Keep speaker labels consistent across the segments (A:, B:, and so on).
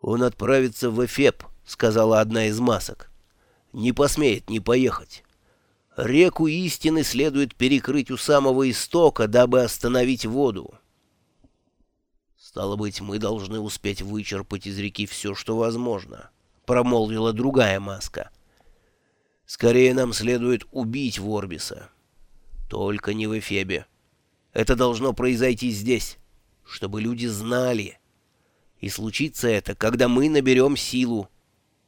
A: «Он отправится в Эфеп», — сказала одна из масок. «Не посмеет не поехать. Реку истины следует перекрыть у самого истока, дабы остановить воду. Стало быть, мы должны успеть вычерпать из реки все, что возможно», — промолвила другая маска. «Скорее нам следует убить Ворбиса. Только не в Эфебе. Это должно произойти здесь, чтобы люди знали» И случится это, когда мы наберем силу.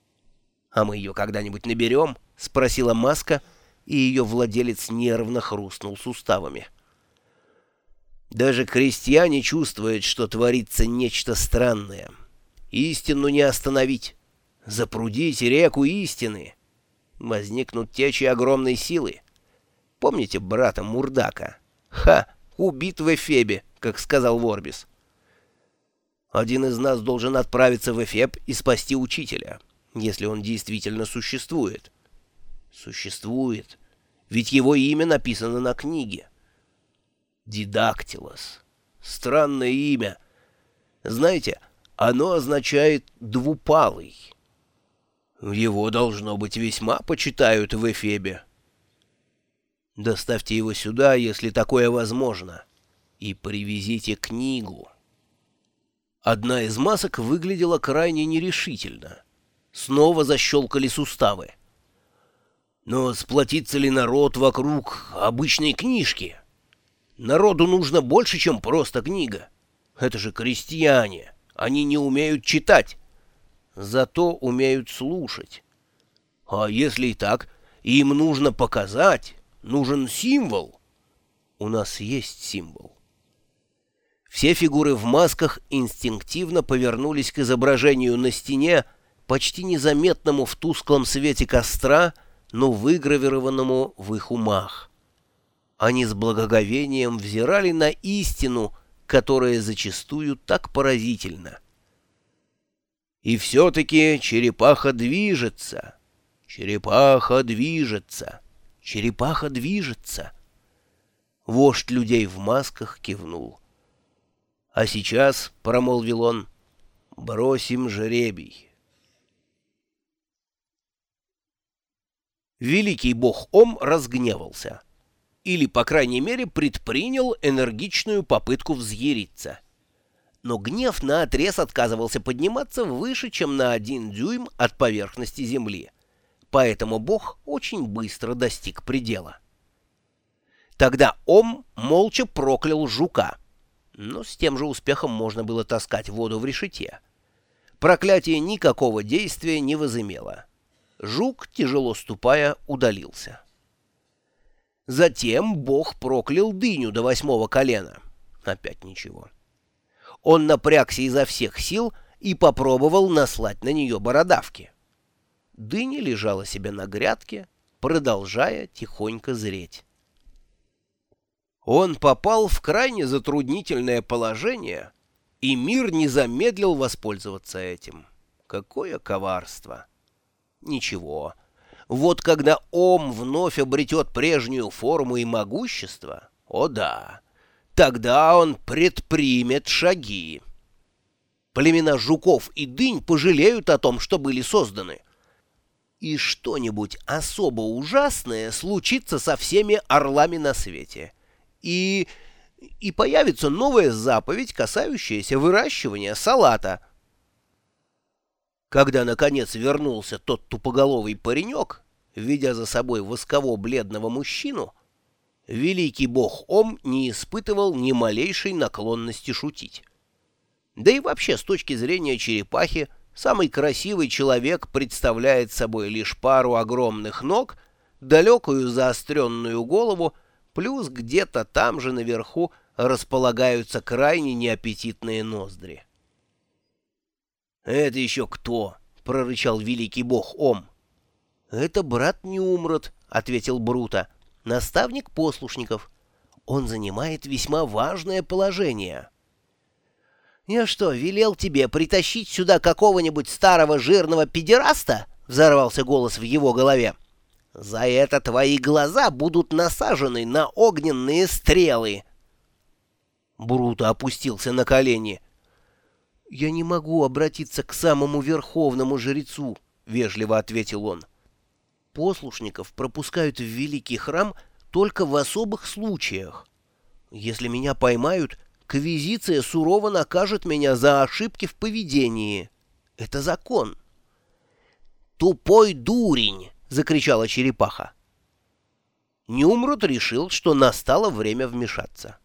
A: — А мы ее когда-нибудь наберем? — спросила Маска, и ее владелец нервно хрустнул суставами. Даже крестьяне чувствуют, что творится нечто странное. Истину не остановить. Запрудить реку истины. Возникнут течи огромной силы. Помните брата Мурдака? Ха! Убит в Эфебе, как сказал Ворбис. Один из нас должен отправиться в Эфеб и спасти учителя, если он действительно существует. Существует, ведь его имя написано на книге. Дидактилос. Странное имя. Знаете, оно означает «двупалый». Его, должно быть, весьма почитают в Эфебе. Доставьте его сюда, если такое возможно, и привезите книгу. Одна из масок выглядела крайне нерешительно. Снова защелкали суставы. Но сплотится ли народ вокруг обычной книжки? Народу нужно больше, чем просто книга. Это же крестьяне. Они не умеют читать, зато умеют слушать. А если и так, им нужно показать, нужен символ. У нас есть символ. Все фигуры в масках инстинктивно повернулись к изображению на стене, почти незаметному в тусклом свете костра, но выгравированному в их умах. Они с благоговением взирали на истину, которая зачастую так поразительна. И все-таки черепаха движется, черепаха движется, черепаха движется. Вождь людей в масках кивнул. А сейчас, — промолвил он, — бросим жребий. Великий бог Ом разгневался. Или, по крайней мере, предпринял энергичную попытку взъяриться. Но гнев наотрез отказывался подниматься выше, чем на один дюйм от поверхности земли. Поэтому бог очень быстро достиг предела. Тогда Ом молча проклял жука — но с тем же успехом можно было таскать воду в решете. Проклятие никакого действия не возымело. Жук, тяжело ступая, удалился. Затем бог проклял дыню до восьмого колена. Опять ничего. Он напрягся изо всех сил и попробовал наслать на нее бородавки. Дыня лежала себе на грядке, продолжая тихонько зреть. Он попал в крайне затруднительное положение, и мир не замедлил воспользоваться этим. Какое коварство! Ничего. Вот когда Ом вновь обретет прежнюю форму и могущество, о да, тогда он предпримет шаги. Племена жуков и дынь пожалеют о том, что были созданы. И что-нибудь особо ужасное случится со всеми орлами на свете — и... и появится новая заповедь, касающаяся выращивания салата. Когда, наконец, вернулся тот тупоголовый паренек, ведя за собой восково-бледного мужчину, великий бог Ом не испытывал ни малейшей наклонности шутить. Да и вообще, с точки зрения черепахи, самый красивый человек представляет собой лишь пару огромных ног, далекую заостренную голову плюс где-то там же наверху располагаются крайне неаппетитные ноздри. «Это еще кто?» — прорычал великий бог Ом. «Это брат Нюмрот», — ответил Брута, — «наставник послушников. Он занимает весьма важное положение». «Я что, велел тебе притащить сюда какого-нибудь старого жирного педераста?» — взорвался голос в его голове. За это твои глаза будут насажены на огненные стрелы. Бруто опустился на колени. «Я не могу обратиться к самому верховному жрецу», — вежливо ответил он. «Послушников пропускают в великий храм только в особых случаях. Если меня поймают, квизиция сурово накажет меня за ошибки в поведении. Это закон». «Тупой дурень!» — закричала черепаха. Нюмрут решил, что настало время вмешаться.